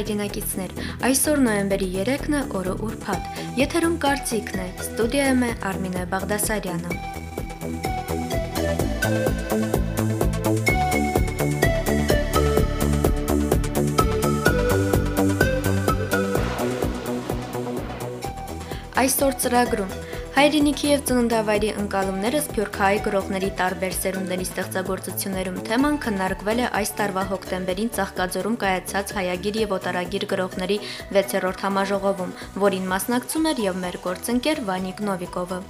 Հայրենակիցներ։ Այսօր նոյեմբերի 3-ն է, օրը ուրբաթ։ Եթերում կարծիքն է։ Ստուդիայում է Արմինե Բաղդասարյանը։ Այսօր ծրագրում Հայրենիքի եւ ծննդավայրի ընկալումները Սփյուռքահայ գրողների տարբեր սերունդների ստեղծագործություններում թեման քննարկվել է այս տարվա հոկտեմբերին Ծաղկաձորում կայացած Հայագիր եւ Օտարագիր գրողների 6-րդ համաժողովում, որին մասնակցում էր եւ մեր գործընկեր Վանիկ Նովիկովը։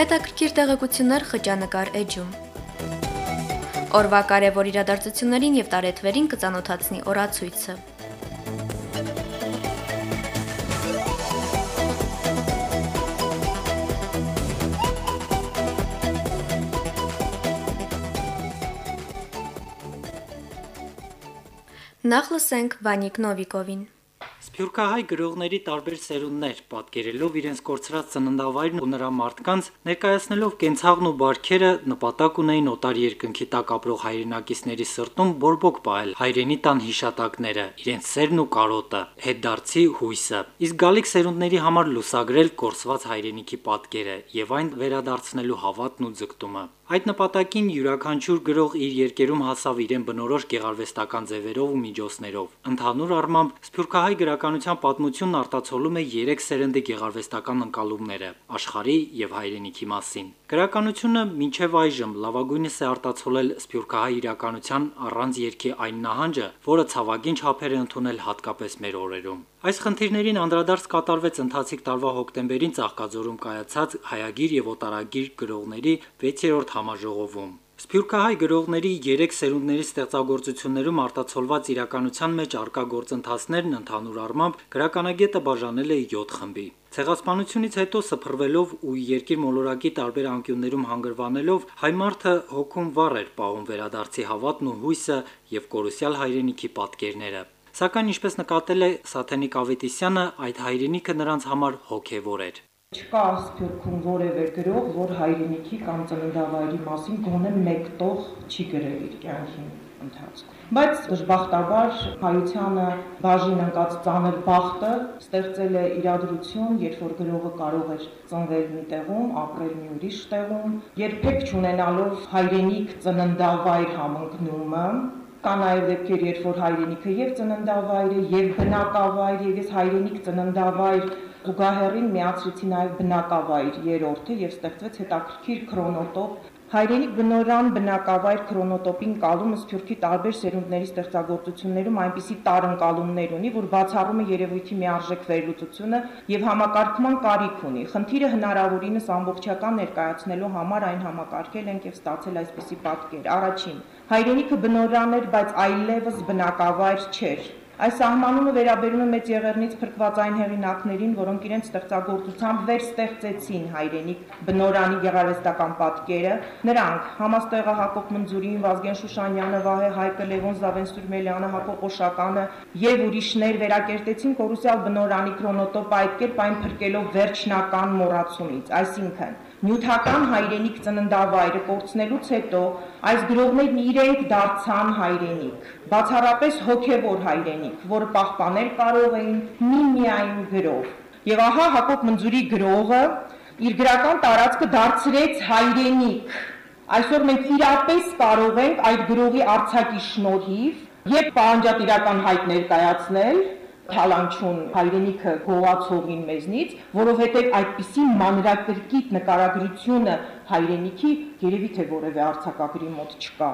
Հետաքրքիր տեղեկություններ խճանկար էջում։ Օրվա կարևոր իրադարձություններին եւ տարեթվերին կցանոթացնի օրացույցը։ Նախ լսենք Վանիկ Նովիկովին։ Սփյուռքահայ գրողների տարբեր սերունդներ, պատկերելով իրենց կորցրած ծննդավայրն ու նրա մարդկանց, ներկայացնելով կենցաղն ու բարքերը, նպատակ ունեին օտար երկնքի տակ ապրող հայրենակիցների սրտում բորբոք պահել հայրենի տան հիշատակները, իրենց սերն ու կարոտը, հետդարձի հույսը։ Իսկ գալիք սերունդների համար լուսագրել կորսված հայրենիքի պատկերը եւ այն վերադարձնելու հավատն ու ձգտումը։ Այդ նպատակին յուրաքանչյուր գրող իր երկերում հասավ իրեն բնորոշ գեղարվեստական ձևերով ու միջոցներով։ Ընդհանուր առմամբ Սփյուռքահայ գրականության պատմությունն արտացոլում է 3 սերնդի գեղարվեստական ընկալումները՝ աշխարհի եւ հայրենիքի մասին։ Գրականությունը մինչև այժմ լավագույնս է արտացոլել Սփյուռքահայ իրականության առանց երկի այն նահանջը, որը ցավագին չափեր է ընդունել հատկապես մեր օրերում։ Այս խնդիրներին անդրադարձ կատարվեց ընթացիկ տարվա հոկտեմբերին Ծաղկաձորում կայացած Հայագիր եւ Օտարագիր գրողների 6-րդ համաժողովում։ Սփյուռքահայ գրողների 3 սերունդների ստեղծագործություններում արտացոլված իրականության մեջ արկա գործընթացներն ընդհանուր առմամբ գրականագետը բաժանել է 7 խմբի։ Ցեղասպանությունից հետո սփռվելով ու երկիր մոլորակի տարբեր անկյուններում հանգրվանելով հայ մարդը հոգում վառ էր պահում վերադարձի հավատն ու հույսը եւ կորուսյալ հայրենիքի պատկերները։ Սակայն ինչպես նկատել է Սաթենիկ Ավետիսյանը, այդ հայրենիքը նրանց համար հոգևոր էր։ Չկա Սփյուռքում որևէ գրող, որ հայրենիքի կամ ծննդավայրի մասին գոնե մեկ տող չի գրել իր կյանքի ընթացքում։ Բայց դժբախտաբար հայությանը բաժին ընկած ծանր բախտը ստեղծել է իրադրություն, երբ որ գրողը կարող էր ծնվել մի տեղում, ապրել մի ուրիշ տեղում, երբեք չունենալով հայրենիք ծննդավայր համընկնումը, կա նաև դեպքեր, երբ որ հայրենիքը եւ ծննդավայր է, եւ բնակավայր, եւ ես հայրենիք ծննդավայր զուգահեռին միացրեցի նաև բնակավայր երրորդը եւ ստեղծվեց հետաքրքիր քրոնոտոպ Հայրենիք բնորան բնակավայր քրոնոտոպին կալումը Սփյուռքի տարբեր սերունդների ստեղծագործություններում այնպիսի տարընկալումներ ունի, որ բացառում է երևույթի միարժեք վերլուծությունը եւ համակարգման կարիք ունի։ Խնդիրը հնարավորինս ամբողջական ներկայացնելու համար այն համակարգել ենք եւ ստացել այսպիսի պատկեր։ Առաջին. հայրենիքը բնորան էր, բայց այլևս բնակավայր չէր։ Այս սահմանումը վերաբերում է մեծ եղերնից փրկված այն հեղինակներին, որոնք իրենց ստեղծագործությամբ վերստեղծեցին հայրենիք բնորանի գեղարվեստական պատկերը։ Նրանք համաստեղը Հակոբ Մնձուրին, Վազգեն Շուշանյանը, Վահե Հայկը, Լևոն Զավենսուրմելյանը, Հակոբ Օշականը եւ ուրիշներ վերակերտեցին կորուսյալ բնորանի քրոնոտոպ այդ կերպ այն փրկելով վերջնական մոռացումից, այսինքն նյութական հայրենիք ծննդավայրը կորցնելուց հետո այս գրողներն իրենք դարձան հայրենիք, բացառապես հոգևոր հայրենիք, որը պահպանել կարող էին միմիայն գրով։ Եվ ահա Հակոբ Մնձուրի գրողը իր գրական տարածքը դարձրեց հայրենիք։ Այսօր մենք իրապես կարող ենք այդ գրողի արցակի շնորհիվ եւ պահանջատիրական հայտ ներկայացնել թալանչուն հայրենիքը գողացողին մեզնից, որովհետև այդպիսի մանրակրկիտ նկարագրությունը հայրենիքի երևի թե որևէ արցակագրի մոտ չկա։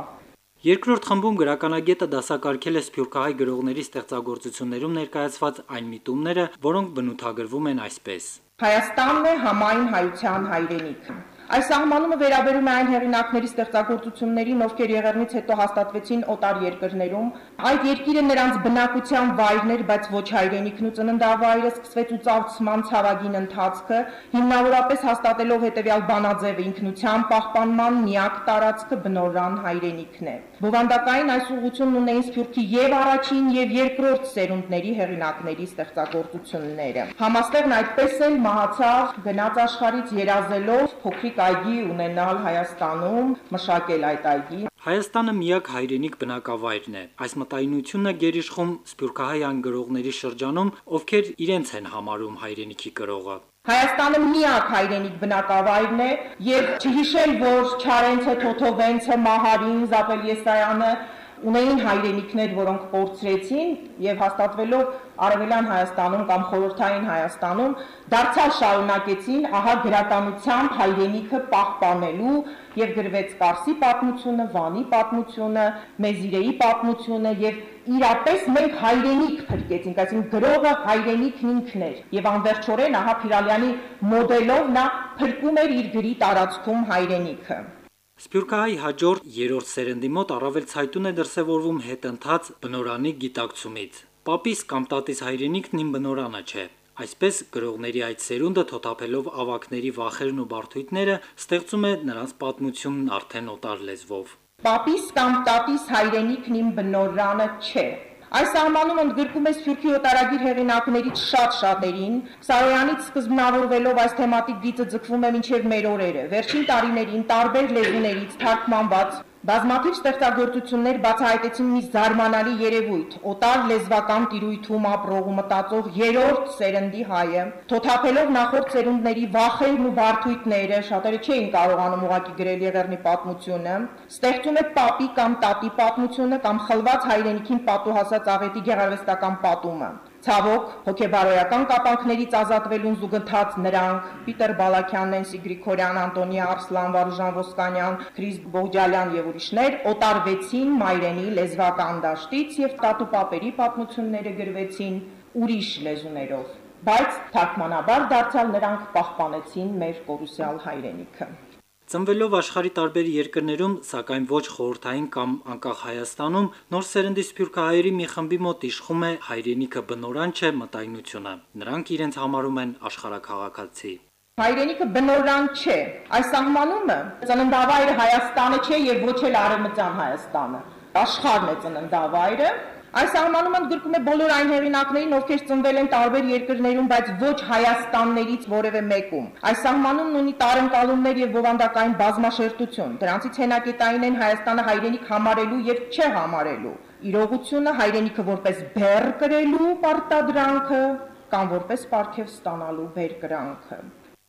Երկրորդ խմբում գրականագետը դասակարգել է Սփյուռքահայ գրողների ստեղծագործություններում ներկայացված այն միտումները, որոնք բնութագրվում են այսպես. Հայաստանն է համայն հայության հայրենիքը։ Այս սահմանումը վերաբերում է այն հեղինակների ստեղծագործություններին, ովքեր եղեռնից հետո հաստատվեցին օտար երկրներում։ Այդ երկիրը նրանց բնակության վայրն էր, բայց ոչ հայրենիքն ու ծննդավայրը սկսվեց ու ծավալցման ցավագին ընթացքը, հիմնավորապես հաստատելով հետևյալ բանաձևը ինքնության պահպանման միակ տարածքը բնորան հայրենիքն է։ Բովանդակային այս ուղությունն ունեին Սփյուռքի եւ առաջին եւ երկրորդ սերունդների հեղինակների ստեղծագործությունները։ Համաստեղն այդպես էլ մահացավ գնաց աշխարից երազելով փոքրիկ այգի ունենալ Հայաստանում, մշակել այդ այգի։ Հայաստանը միակ հայրենիք բնակավայրն է։ Այս մտայնությունը գերիշխում սփյուռքահայ գրողների շրջանում, ովքեր իրենց են համարում հայրենիքի կրողը։ Հայաստանը միակ հայրենիք բնակավայրն է եւ չհիշել, որ Չարենցը, Թոթովենցը, Մահարին, Զապելիեսայանը ունեին հայրենիքներ, որոնք կորցրեցին եւ հաստատվելով Արևելյան Հայաստանում կամ Խորհրդային Հայաստանում դարձյալ շարունակեցին ահա գրականությամբ հայրենիքը պահպանելու եւ գրվեց Կարսի պատմությունը, Վանի պատմությունը, Մեզիրեի պատմությունը եւ իրապես մենք հայրենիք փրկեցինք, այսինքն գրողը հայրենիքն ինքն էր եւ անվերջորեն ահա Փիրալյանի մոդելով նա փրկում էր իր գրի տարածքում հայրենիքը։ Սփյուռքահայ հաջորդ երրորդ սերնդի մոտ առավել ցայտուն է դրսևորվում հետընթաց բնորանի գիտակցումից։ Պապիս կամ տատիս հայրենիքն իմ բնորանը չէ։ Այսպես գրողների այդ սերունդը թոթափելով ավակների վախերն ու բարդույթները ստեղծում է նրանց պատմությունն արդեն օտար լեզվով։ Պապիս կամ տատիս հայրենիքն իմ բնորանը չէ։ Այս սահմանում ընդգրկում է Սփյուռքի օտարագիր հեղինակներից շատ շատերին, Սարոյանից սկզբնավորվելով այս թեմատիկ գիծը ձգվում է մինչև մեր օրերը։ Վերջին տարիներին տարբեր լեզուներից թարգմանված Բազմաթիվ ստեղծագործություններ բացահայտեցին մի զարմանալի երևույթ՝ օտար լեզվական տիրույթում ապրող ու մտածող երրորդ սերնդի հայը, թոթափելով նախորդ սերունդների վախերն ու բարդույթները, շատերը չէին կարողանում ուղակի գրել Եղեռնի պատմությունը, ստեղծում է պապի կամ տատի պատմությունը կամ խլված հայրենիքին պատուհասած աղետի գեղարվեստական պատումը։ Ցավոք, հոգեբարոյական կապանքներից ազատվելուն զուգընթաց նրանք՝ Պիտեր Բալաքյան, Նենսի Գրիգորյան, Անտոնիա Արսլան, Վարուժան Ոսկանյան, Քրիս Բողջալյան եւ ուրիշներ օտարվեցին մայրենի լեզվական դաշտից եւ տատուպապերի պատմությունները գրվեցին ուրիշ լեզուներով բայց թարգմանաբար դարձյալ նրանք պահպանեցին մեր կորուսյալ հայրենիքը։ Ծնվելով աշխարի տարբեր երկրներում, սակայն ոչ խորհրդային կամ անկախ Հայաստանում, նոր սերնդի սփյուռքահայերի մի խմբի մոտ իշխում է հայրենիքը բնորան չէ մտայնությունը։ Նրանք իրենց համարում են աշխարհակաղակացի։ Հայրենիքը բնորան չէ։ Այս սահմանումը ծննդավայրը Հայաստանը չէ եւ ոչ էլ Արևմտյան Հայաստանը։ Աշխարհն է ծննդավայրը, Այս սահմանում ընդգրկում է բոլոր այն հեղինակներին, ովքեր ծնվել են տարբեր երկրներում, բայց ոչ Հայաստաններից որևէ մեկում։ Այս սահմանումն ունի տարընկալումներ եւ բովանդակային բազմաշերտություն։ Դրանցից հենակետային են Հայաստանը հայրենիք համարելու եւ չհամարելու։ Իրողությունը հայրենիքը որպես բեռ կրելու պարտադրանքը կամ որպես պարգև ստանալու բերկրանքը։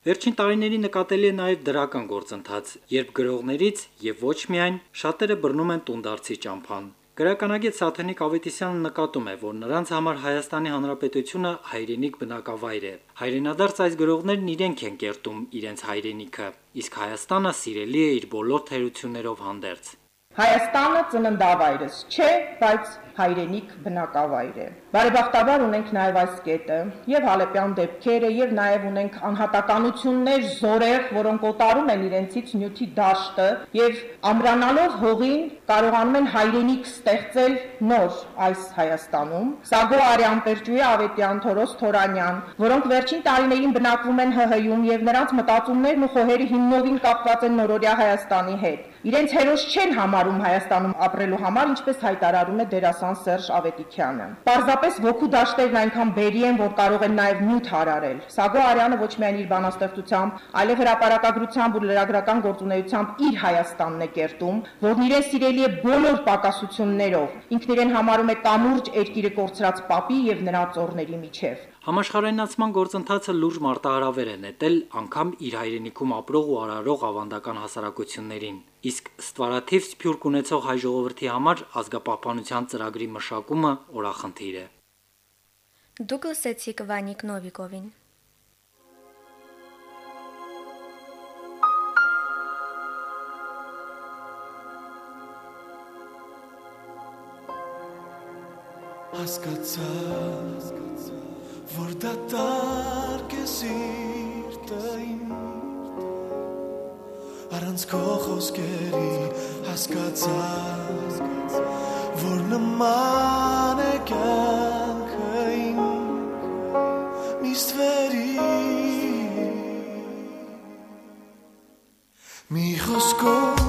Վերջին տարիների նկատելի է նաև դրական գործընթաց, երբ գրողներից եւ ոչ միայն շատերը բռնում են տունդարձի ճամփան։ Գրականագետ Սաթենիկ Ավետիսյանը նկատում է, որ նրանց համար Հայաստանի Հանրապետությունը հայրենիք բնակավայր է։ Հայրենադարձ այս գրողներն իրենք են կերտում իրենց հայրենիքը, իսկ Հայաստանը սիրելի է իր բոլոր թերություններով հանդերձ։ Հայաստանը ծննդավայրս չէ, բայց հայրենիք բնակավայր է։ Բարեբախտաբար ունենք նաև այս կետը, եւ Հալեպյան դեպքերը, եւ նաև ունենք անհատականություններ զորեղ, որոնք օտարում են իրենցից նյութի դաշտը եւ ամրանալով հողին կարողանում են հայրենիք ստեղծել նոր այս Հայաստանում։ Սագո Արյանպերջուի Ավետյան Թորոս Թորանյան, որոնք վերջին տարիներին բնակվում են ՀՀ-ում եւ նրանց մտածումներն ու խոհերը հիմնովին կապված են նորորյա Հայաստանի հետ։ Իրենց հերոս չեն համարում Հայաստանում ապրելու համար, ինչպես հայտարարում է դերասան Սերժ Ավետիքյանը։ Պարզապես ոգու դաշտերն այնքան բերի են, որ կարող են նաև նյութ հարարել։ Սագո Արյանը ոչ միայն իր բանաստեղծությամբ, այլև հրապարակագրությամբ ու լրագրական գործունեությամբ իր Հայաստանն է կերտում, որն իրեն սիրելի է բոլոր պակասություններով։ Ինքն իրեն համարում է կամուրջ երկիրը կորցրած պապի եւ նրա ծորների միջև։ Համաշխարհայնացման գործընթացը լուրջ մարտահրավեր է նետել անգամ իր հայրենիքում ապրող ու արարող ավանդական հասարակություններին։ Իսկ ստվարաթիվ սփյուռք ունեցող հայ ժողովրդի համար ազգապահպանության ծրագրի մշակումը օրախնդիր է։ Դուք լսեցիք Վանիկ Նովիկովին։ Հասկացա, որ դատարկ է սիրտը իմ առանց քո խոսքերի հասկացա որ նման է կյանքը իմ միստվերի մի խոսքով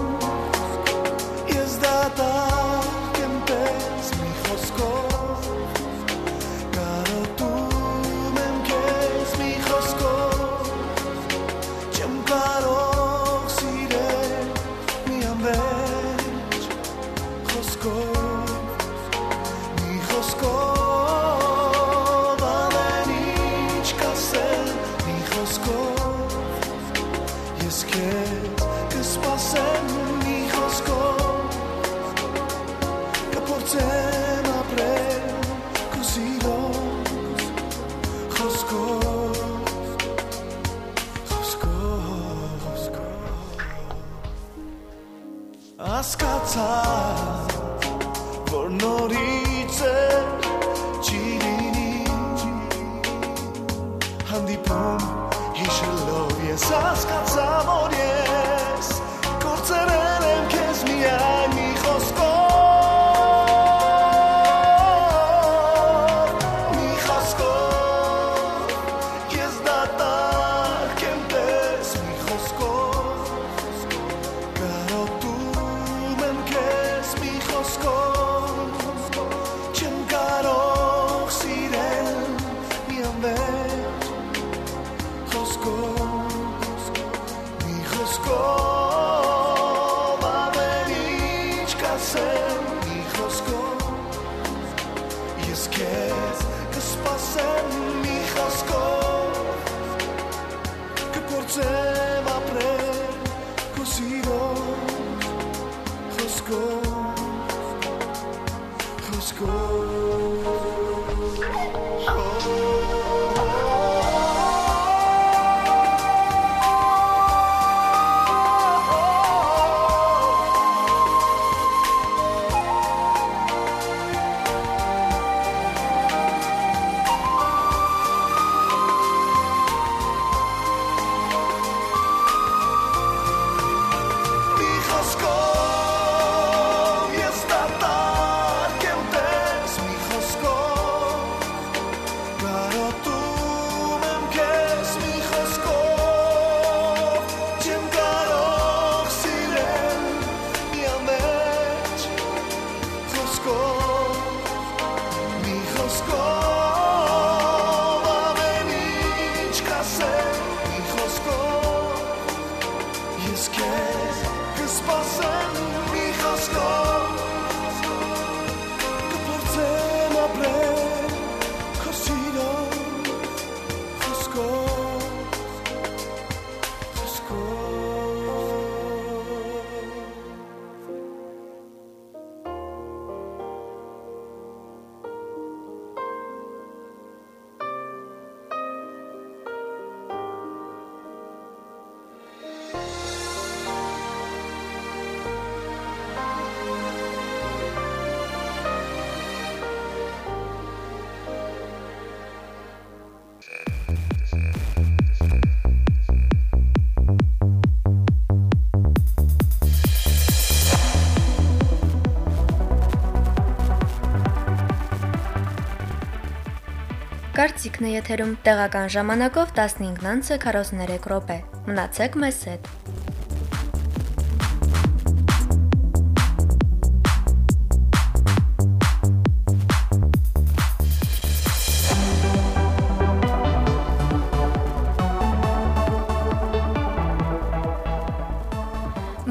Կարծիքն է եթերում տեղական ժամանակով 15:43 րոպե։ Մնացեք մեզ հետ։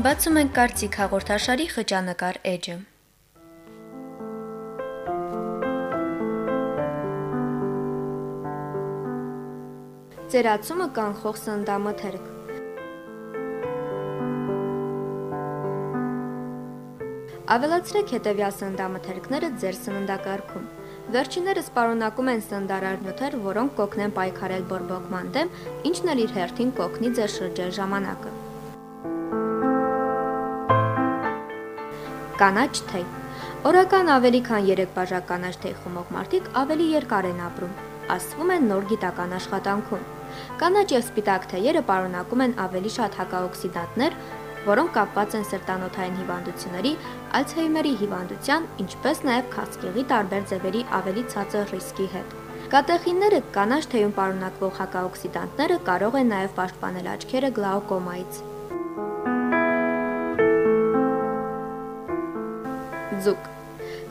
Բացում ենք կարծիք հաղորդաշարի խճանկար էջը։ Ծերացումը կանխող սննդամթերք։ Ավելացրեք հետևյալ սննդամթերքները ձեր սննդակարգում։ Վերջիններս պարունակում են սննդարար նյութեր, որոնք կօգնեն պայքարել բորբոքման դեմ, ինչն էլ իր հերթին կօգնի ձեր շրջել ժամանակը։ Կանաչ թեյ։ Օրական ավելի քան 3 բաժակ կանաչ թեյ խմող մարդիկ ավելի երկար են ապրում, ասվում է նոր գիտական աշխատանքում։ Կանաչ եւ սպիտակ թեյերը պարունակում են ավելի շատ հակաօքսիդանտներ, որոնք կապված են սրտանոթային հիվանդությունների, Ալցհեյմերի հիվանդության, ինչպես նաև քաղցկեղի տարբեր ձևերի ավելի ցածր ռիսկի հետ։ Կատեխինները կանաչ թեյում պարունակվող հակաօքսիդանտները կարող են նաև պաշտպանել աչքերը գլաուկոմայից։ Ձուկ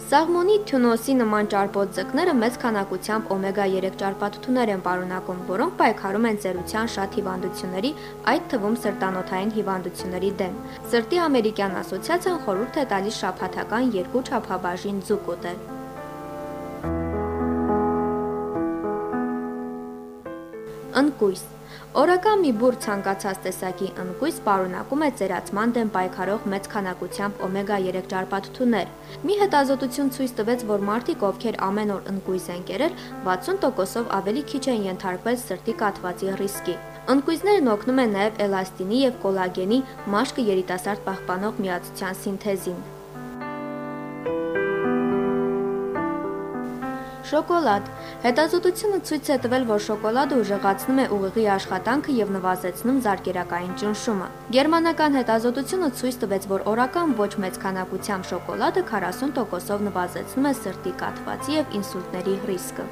Սաղմոնի թյունոսի նման ճարպոտ ձկները մեծ քանակությամբ օմեգա 3 ճարպաթթուներ են պարունակում, որոնք պայքարում են ծերության շատ հիվանդությունների, այդ թվում սրտանոթային հիվանդությունների դեմ։ Սրտի ամերիկյան ասոցիացիան խորհուրդ է տալիս շաբաթական երկու չափաբաժին ձուկ ուտել։ Ընկույզ Օրական մի բուր ցանկացած տեսակի ընկույզ պարունակում է ծերացման դեմ պայքարող մեծ քանակությամբ օմեգա 3 ճարպաթթուներ։ Մի հետազոտություն ցույց տվեց, որ մարդիկ, ովքեր ամեն օր ընկույզ են կերել, 60%-ով ավելի քիչ են ենթարկվել սրտի կաթվածի ռիսկի։ Ընկույզներն օգնում են նաև էլաստինի եւ կոլագենի մաշկը երիտասարդ պահպանող միացության սինթեզին։ Շոկոլադ Հետազոտությունը ցույց է տվել, որ շոկոլադը ուժեղացնում է ուղեղի աշխատանքը եւ նվազեցնում զարկերակային ճնշումը։ Գերմանական հետազոտությունը ցույց տվեց, որ օրական ոչ մեծ քանակությամբ շոկոլադը 40%-ով նվազեցնում է սրտի կաթվածի եւ ինսուլտների ռիսկը։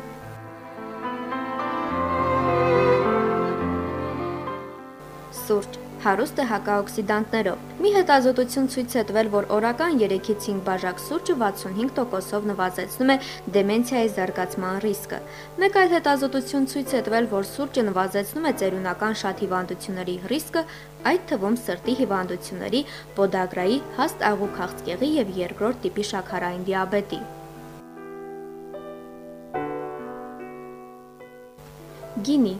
Սուրճ հարուստ է հակաօքսիդանտներով։ Մի հետազոտություն ցույց է տվել, որ օրական 3-ից 5 բաժակ սուրճը 65%-ով նվազեցնում է դեմենցիայի զարգացման ռիսկը։ Մեկ այլ հետազոտություն ցույց է տվել, որ սուրճը նվազեցնում է ծերունական շատ հիվանդությունների ռիսկը, այդ թվում սրտի հիվանդությունների, պոդագրայի, հաստ աղու քաղցկեղի եւ երկրորդ տիպի շաքարային դիաբետի։ Գինի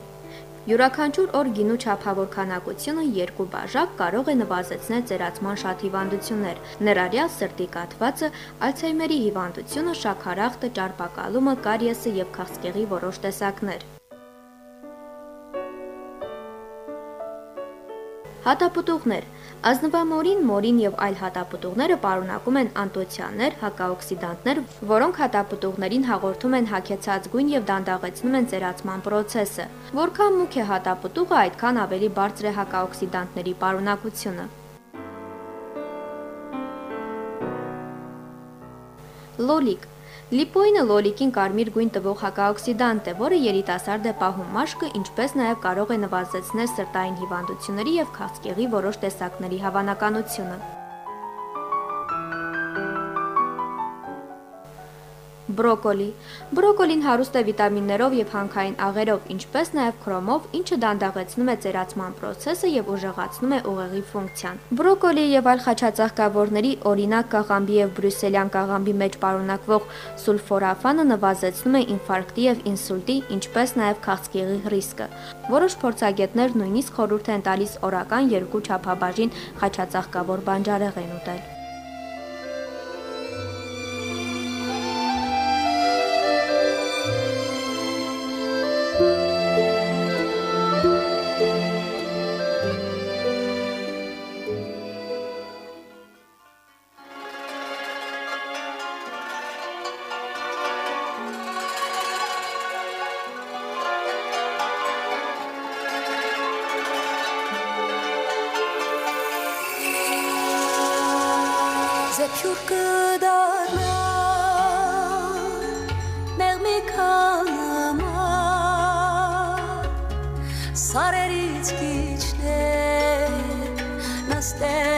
Յուրաքանչյուր օր գինու չափավոր քանակությունը 2 բաժակ կարող է նվազեցնել ծերացման շատ հիվանդություններ, ներառյալ սրտի կաթվածը, Ալցհեյմերի հիվանդությունը, շաքարախտը, ճարպակալումը, կարիեսը եւ քաղցկեղի որոշ տեսակներ։ Հատապտուղներ Ազնվամորին, մորին եւ այլ հատապտուղները պարունակում են անտոցիաններ, հակաօքսիդանտներ, որոնք հատապտուղներին հաղորդում են հագեցած գույն եւ դանդաղեցնում են ծերացման process-ը։ Որքան մուգ է հատապտուղը, այդքան ավելի բարձր է հակաօքսիդանտների պարունակությունը։ Լոլիկ Լիպոինը լոլիկին կարմիր գույն տվող հակաօքսիդանտ է, որը երիտասարդ է պահում մաշկը, ինչպես նաև կարող է նվազեցնել սրտային հիվանդությունների եւ քաղցկեղի որոշ տեսակների հավանականությունը։ Բրոկոլի Բրոկոլին հարուստ է վիտամիններով եւ հանքային աղերով, ինչպես նաեւ քրոմով, ինչը դանդաղեցնում է ծերացման process-ը եւ ուժեղացնում է ուղեղի ֆունկցիան։ Բրոկոլի եւ այլ խաչածաղկավորների, օրինակ կաղամբի եւ բրյուսելյան կաղամբի մեջ պարունակվող սուլֆորաֆանը նվազեցնում է ինֆարկտի եւ ինսուլտի, ինչպես նաեւ քաղցկեղի ռիսկը։ Որոշ փորձագետներ նույնիսկ խորհուրդ են տալիս օրական երկու չափաբաժին խաչածաղկավոր բանջարեղ են ուտել։ Çekiyor gıdana Mermi kanıma Sarer içki içler Nasıl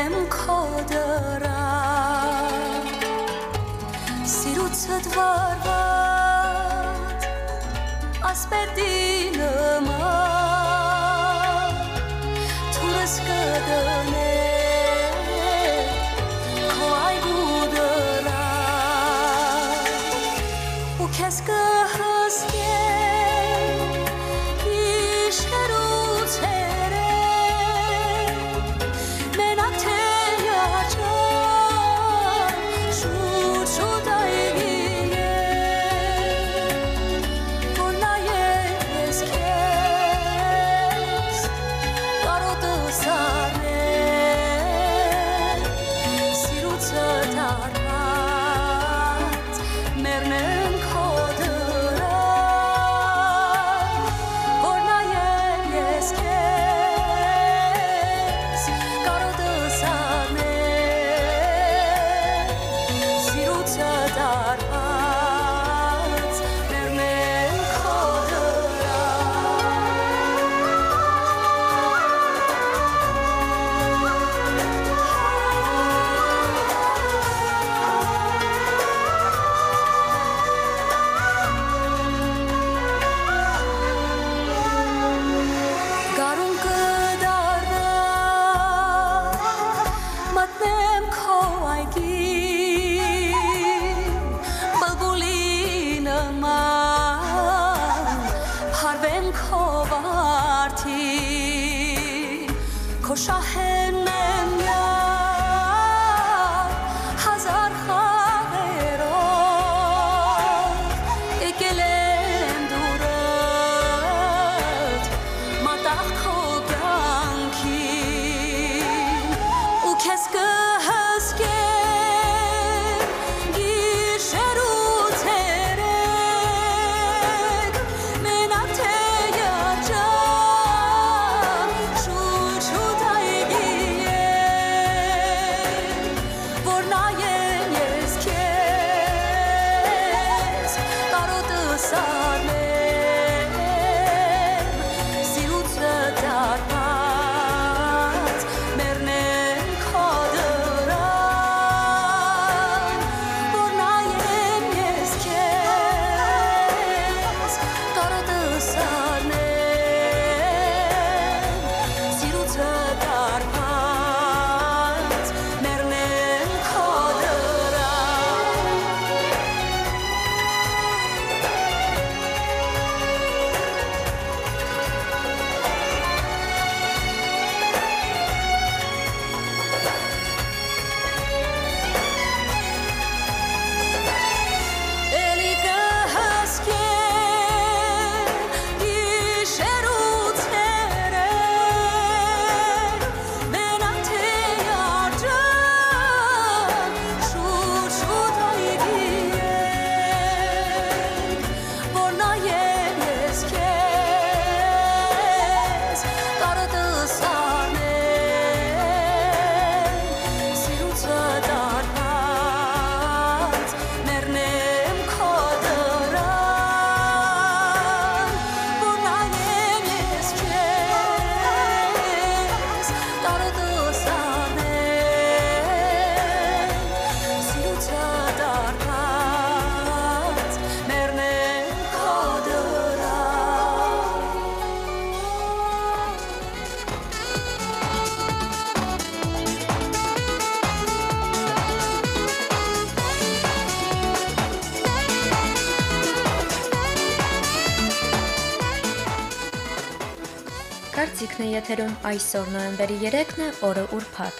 Կարծիքն է եթերում այսօր նոյեմբերի 3-ն է, օրը ուրբաթ։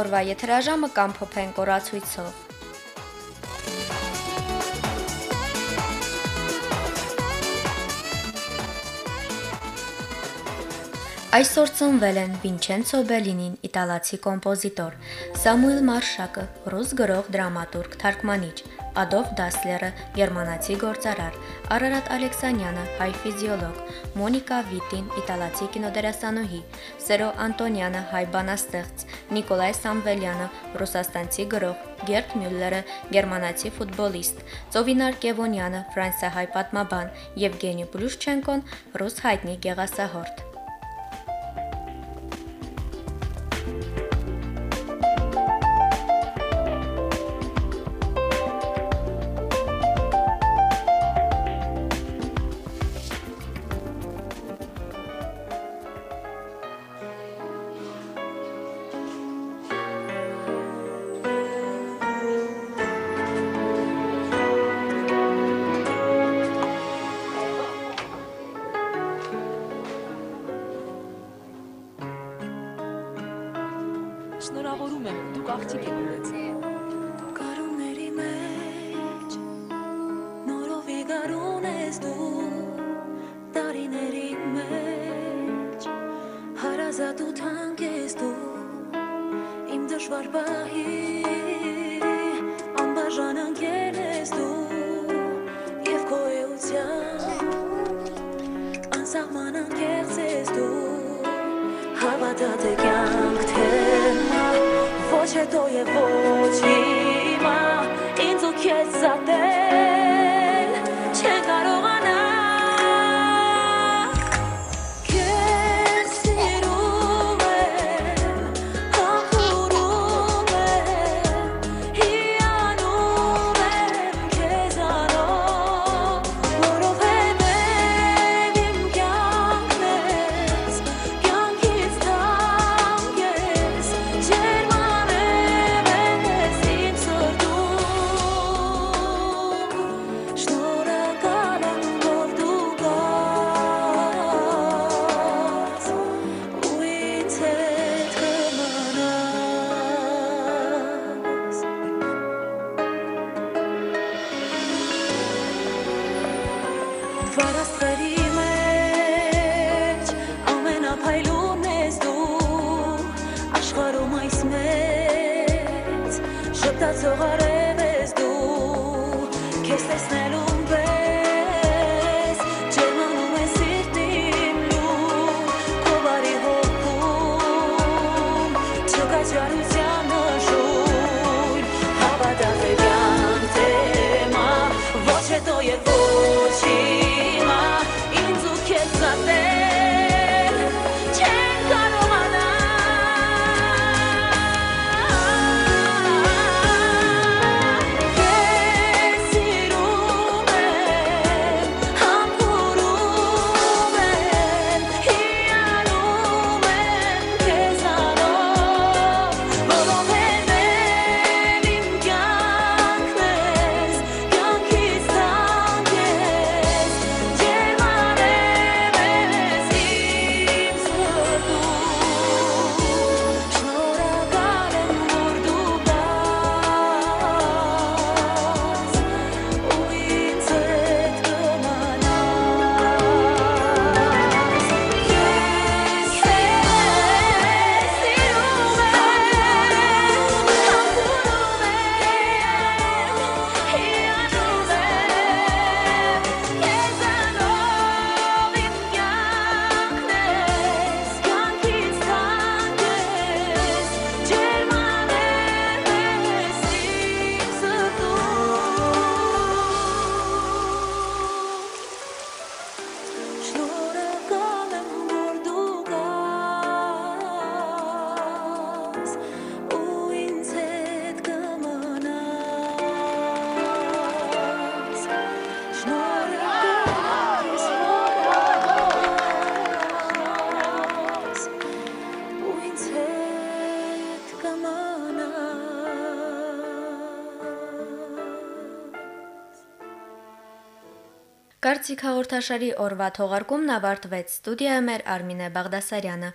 Օրվա եթերաժամը կամ փոփեն կորացույցով։ Այսօր ծնվել են Վինչենցո Բելինին, իտալացի կոմպոզիտոր, Սամուել Մարշակը, ռուս գրող, դրամատուրգ, թարգմանիչ, Ադոլֆ Դասլերը, գերմանացի գործարար, Արարատ Ալեքսանյանը, հայ ֆիզիոլոգ, Մոնիկա Վիտին, իտալացի կինոդերասանուհի, Սերո Անտոնյանը, հայ բանաստեղծ, Նիկոլայ Սամվելյանը, ռուսաստանցի գրող, Գերտ Մյուլլերը, գերմանացի ֆուտբոլիստ, Ծովինար Կևոնյանը, ֆրանսիահայ պատմաբան, Եվգենի Պլյուշչենկոն, ռուս հայտնի գեղասահորդ։ հարազատ ու թանկ ես դու իմ դժվար բահի անբաժան անկեր ես դու եւ քո էության անսահման անկեղծ ես դու հավատա թե կյանք թե ոչ հետո եւ ոչ հիմա ինձ ու քեզ զատել Կարծիք հաղորդաշարի օրվա թողարկումն ավարտվեց։ Ստուդիայում էր Արմինե Բաղդասարյանը։